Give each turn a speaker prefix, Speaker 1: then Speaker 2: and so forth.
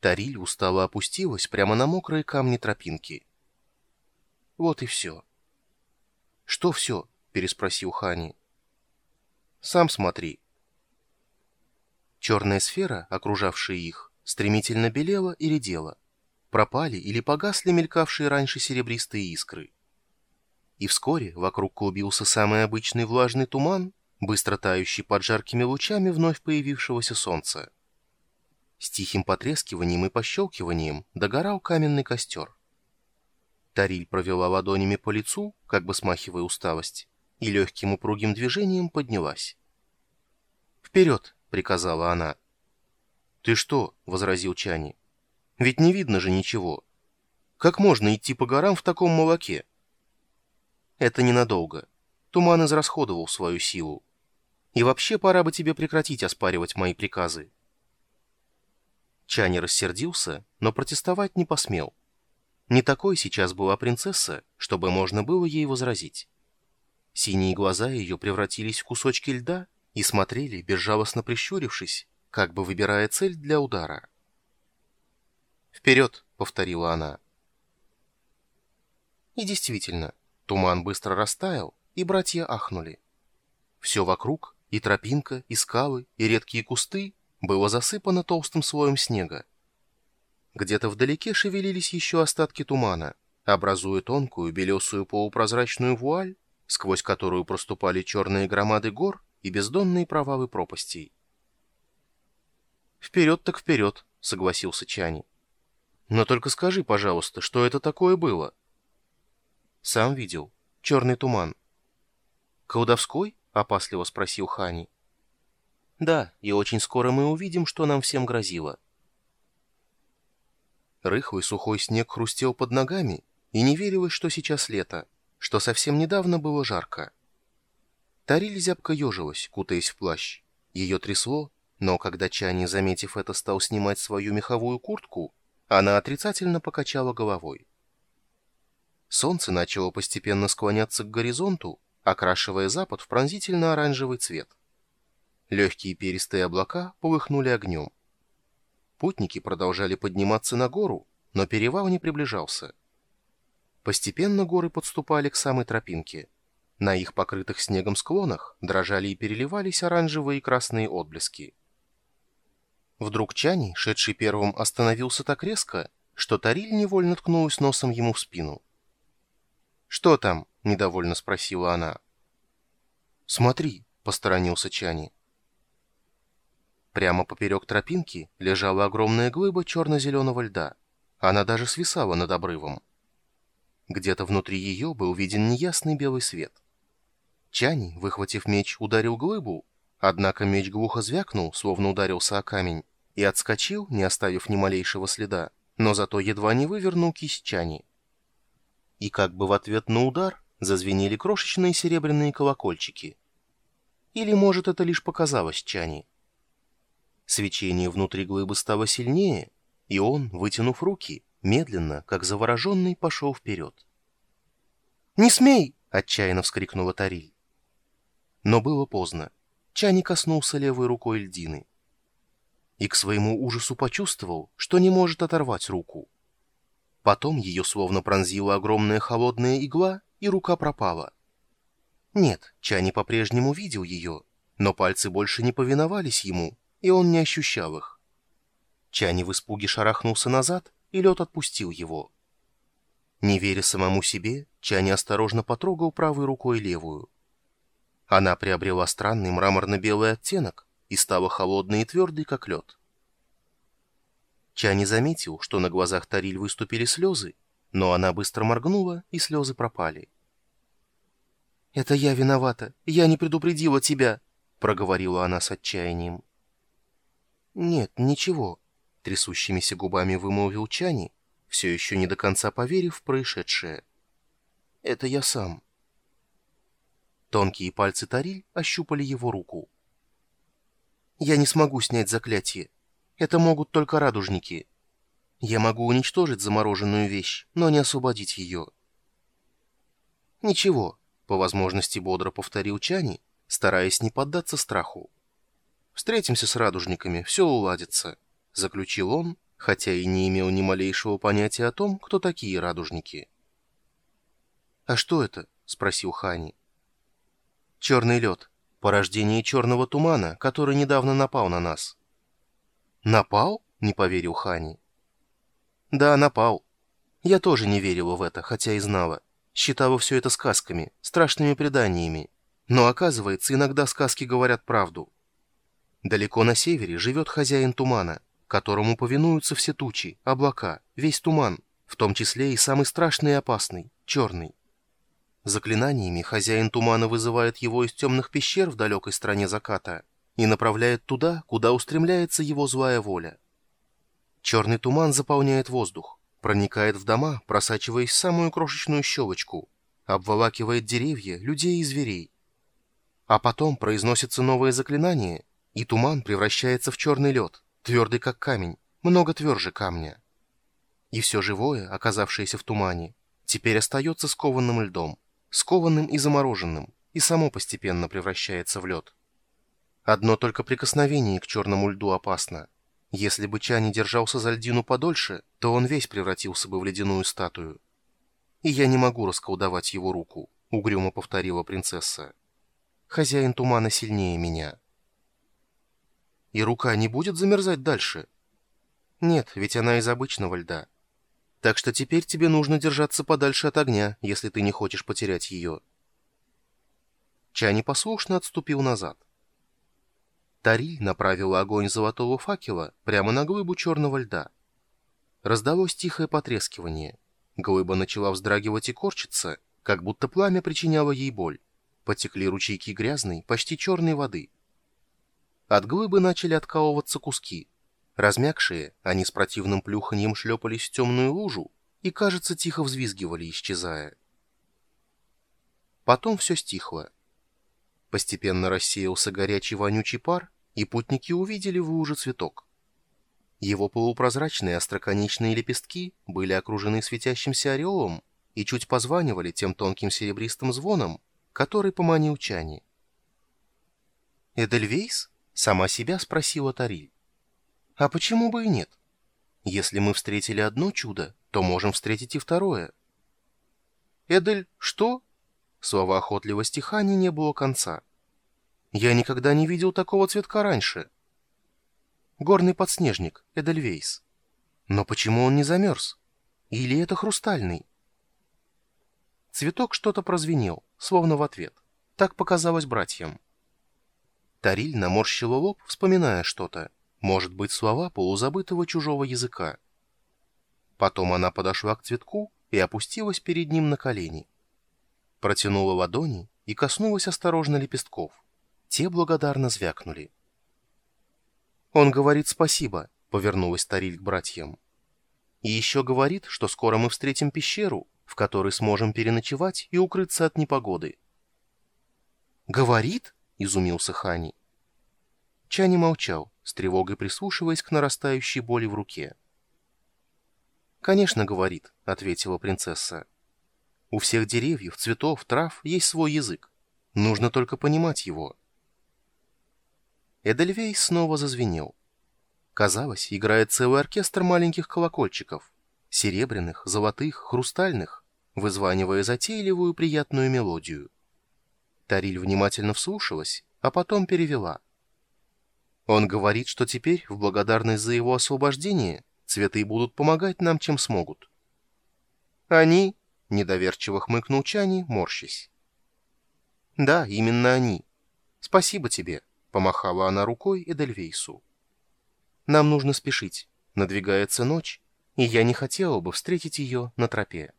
Speaker 1: Тариль устало опустилась прямо на мокрые камни тропинки. Вот и все. «Что все?» — переспросил Хани. «Сам смотри». Черная сфера, окружавшая их, стремительно белела и редела. Пропали или погасли мелькавшие раньше серебристые искры. И вскоре вокруг клубился самый обычный влажный туман, быстро тающий под жаркими лучами вновь появившегося солнца. С тихим потрескиванием и пощелкиванием догорал каменный костер. Тариль провела ладонями по лицу, как бы смахивая усталость, и легким упругим движением поднялась. «Вперед!» — приказала она. «Ты что?» — возразил Чани. «Ведь не видно же ничего. Как можно идти по горам в таком молоке?» «Это ненадолго. Туман израсходовал свою силу. И вообще пора бы тебе прекратить оспаривать мои приказы». Чани рассердился, но протестовать не посмел. Не такой сейчас была принцесса, чтобы можно было ей возразить. Синие глаза ее превратились в кусочки льда и смотрели, безжалостно прищурившись, как бы выбирая цель для удара. «Вперед!» — повторила она. И действительно, туман быстро растаял, и братья ахнули. Все вокруг, и тропинка, и скалы, и редкие кусты, было засыпано толстым слоем снега. Где-то вдалеке шевелились еще остатки тумана, образуя тонкую белесую полупрозрачную вуаль, сквозь которую проступали черные громады гор и бездонные провалы пропастей. «Вперед так вперед», — согласился Чани. «Но только скажи, пожалуйста, что это такое было?» «Сам видел. Черный туман». «Колдовской?» — опасливо спросил Хани. Да, и очень скоро мы увидим, что нам всем грозило. Рыхлый сухой снег хрустел под ногами, и не верилось, что сейчас лето, что совсем недавно было жарко. Тариль зябко ежилась, кутаясь в плащ. Ее трясло, но когда Чани, заметив это, стал снимать свою меховую куртку, она отрицательно покачала головой. Солнце начало постепенно склоняться к горизонту, окрашивая запад в пронзительно-оранжевый цвет. Легкие перистые облака полыхнули огнем. Путники продолжали подниматься на гору, но перевал не приближался. Постепенно горы подступали к самой тропинке. На их покрытых снегом склонах дрожали и переливались оранжевые и красные отблески. Вдруг Чани, шедший первым, остановился так резко, что Тариль невольно ткнулась носом ему в спину. «Что там?» — недовольно спросила она. «Смотри», — посторонился Чани. Прямо поперек тропинки лежала огромная глыба черно-зеленого льда. Она даже свисала над обрывом. Где-то внутри ее был виден неясный белый свет. Чани, выхватив меч, ударил глыбу, однако меч глухо звякнул, словно ударился о камень, и отскочил, не оставив ни малейшего следа, но зато едва не вывернул кисть Чани. И как бы в ответ на удар зазвенели крошечные серебряные колокольчики. Или, может, это лишь показалось Чани. Свечение внутри глыбы стало сильнее, и он, вытянув руки, медленно, как завороженный, пошел вперед. «Не смей!» — отчаянно вскрикнула Тариль. Но было поздно. Чани коснулся левой рукой льдины. И к своему ужасу почувствовал, что не может оторвать руку. Потом ее словно пронзила огромная холодная игла, и рука пропала. Нет, Чани по-прежнему видел ее, но пальцы больше не повиновались ему, и он не ощущал их. Чани в испуге шарахнулся назад, и лед отпустил его. Не веря самому себе, Чани осторожно потрогал правой рукой левую. Она приобрела странный мраморно-белый оттенок и стала холодной и твердой, как лед. Чани заметил, что на глазах Тариль выступили слезы, но она быстро моргнула, и слезы пропали. «Это я виновата, я не предупредила тебя», — проговорила она с отчаянием. «Нет, ничего», — трясущимися губами вымолвил Чани, все еще не до конца поверив в происшедшее. «Это я сам». Тонкие пальцы Тариль ощупали его руку. «Я не смогу снять заклятие. Это могут только радужники. Я могу уничтожить замороженную вещь, но не освободить ее». «Ничего», — по возможности бодро повторил Чани, стараясь не поддаться страху. Встретимся с радужниками, все уладится», — заключил он хотя и не имел ни малейшего понятия о том, кто такие радужники. «А что это?» — спросил Хани. «Черный лед. Порождение черного тумана, который недавно напал на нас». «Напал?» — не поверил Хани. «Да, напал. Я тоже не верила в это, хотя и знала. Считала все это сказками, страшными преданиями. Но оказывается, иногда сказки говорят правду. Далеко на севере живет хозяин тумана, которому повинуются все тучи, облака, весь туман, в том числе и самый страшный и опасный, черный. Заклинаниями хозяин тумана вызывает его из темных пещер в далекой стране заката и направляет туда, куда устремляется его злая воля. Черный туман заполняет воздух, проникает в дома, просачиваясь в самую крошечную щелочку, обволакивает деревья, людей и зверей. А потом произносится новое заклинание, и туман превращается в черный лед, твердый как камень, много тверже камня. И все живое, оказавшееся в тумане, теперь остается скованным льдом скованным и замороженным, и само постепенно превращается в лед. Одно только прикосновение к черному льду опасно. Если бы Чани держался за льдину подольше, то он весь превратился бы в ледяную статую. «И я не могу расколдовать его руку», — угрюмо повторила принцесса. «Хозяин тумана сильнее меня». «И рука не будет замерзать дальше?» «Нет, ведь она из обычного льда». Так что теперь тебе нужно держаться подальше от огня, если ты не хочешь потерять ее. Чани послушно отступил назад. Тариль направила огонь золотого факела прямо на глыбу черного льда. Раздалось тихое потрескивание. Глыба начала вздрагивать и корчиться, как будто пламя причиняло ей боль. Потекли ручейки грязной, почти черной воды. От глыбы начали откалываться куски — Размягшие, они с противным плюханьем шлепались в темную лужу и, кажется, тихо взвизгивали, исчезая. Потом все стихло. Постепенно рассеялся горячий вонючий пар, и путники увидели в луже цветок. Его полупрозрачные остроконечные лепестки были окружены светящимся ореолом и чуть позванивали тем тонким серебристым звоном, который поманил Чани. «Эдельвейс?» — сама себя спросила Тариль. А почему бы и нет? Если мы встретили одно чудо, то можем встретить и второе. Эдель, что? Слова охотливости Хани не было конца. Я никогда не видел такого цветка раньше. Горный подснежник, Эдельвейс. Но почему он не замерз? Или это хрустальный? Цветок что-то прозвенел, словно в ответ. Так показалось братьям. Тариль наморщила лоб, вспоминая что-то. Может быть, слова полузабытого чужого языка. Потом она подошла к цветку и опустилась перед ним на колени. Протянула ладони и коснулась осторожно лепестков. Те благодарно звякнули. «Он говорит спасибо», — повернулась Тариль к братьям. «И еще говорит, что скоро мы встретим пещеру, в которой сможем переночевать и укрыться от непогоды». «Говорит?» — изумился Хани. Чани молчал, с тревогой прислушиваясь к нарастающей боли в руке. «Конечно, — говорит, — ответила принцесса. У всех деревьев, цветов, трав есть свой язык. Нужно только понимать его». Эдельвейс снова зазвенел. Казалось, играет целый оркестр маленьких колокольчиков. Серебряных, золотых, хрустальных, вызванивая затейливую приятную мелодию. Тариль внимательно вслушалась, а потом перевела — он говорит, что теперь, в благодарность за его освобождение, цветы будут помогать нам, чем смогут. Они, недоверчиво хмыкнул Чани, морщись. Да, именно они. Спасибо тебе, помахала она рукой Эдельвейсу. Нам нужно спешить. Надвигается ночь, и я не хотела бы встретить ее на тропе.